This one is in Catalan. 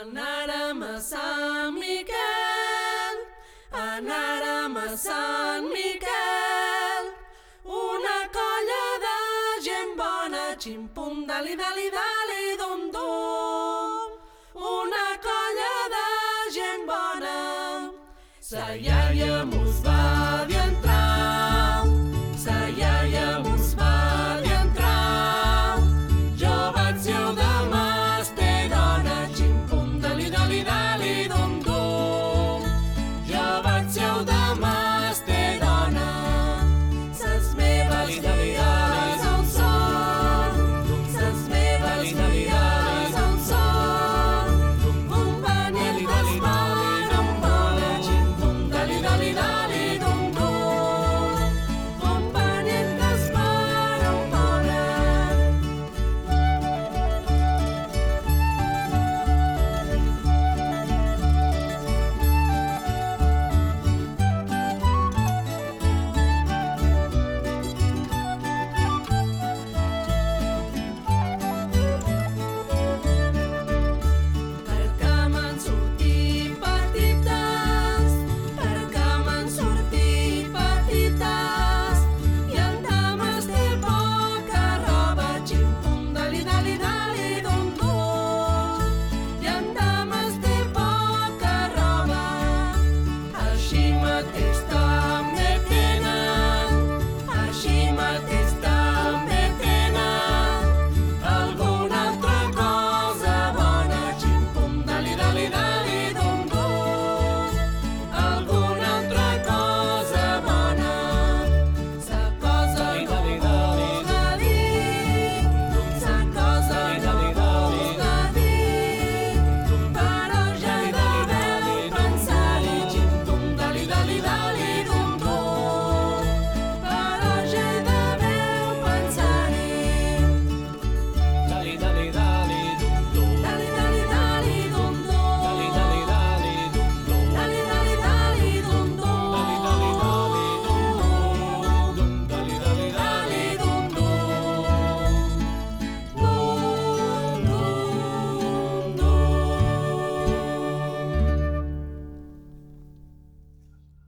Anàrem a Sant Miquel, anàrem a Sant Miquel, una colla de gent bona, ximpum, dali, dali, dali, dum, dum. Una colla de gent bona, sa iaia mos va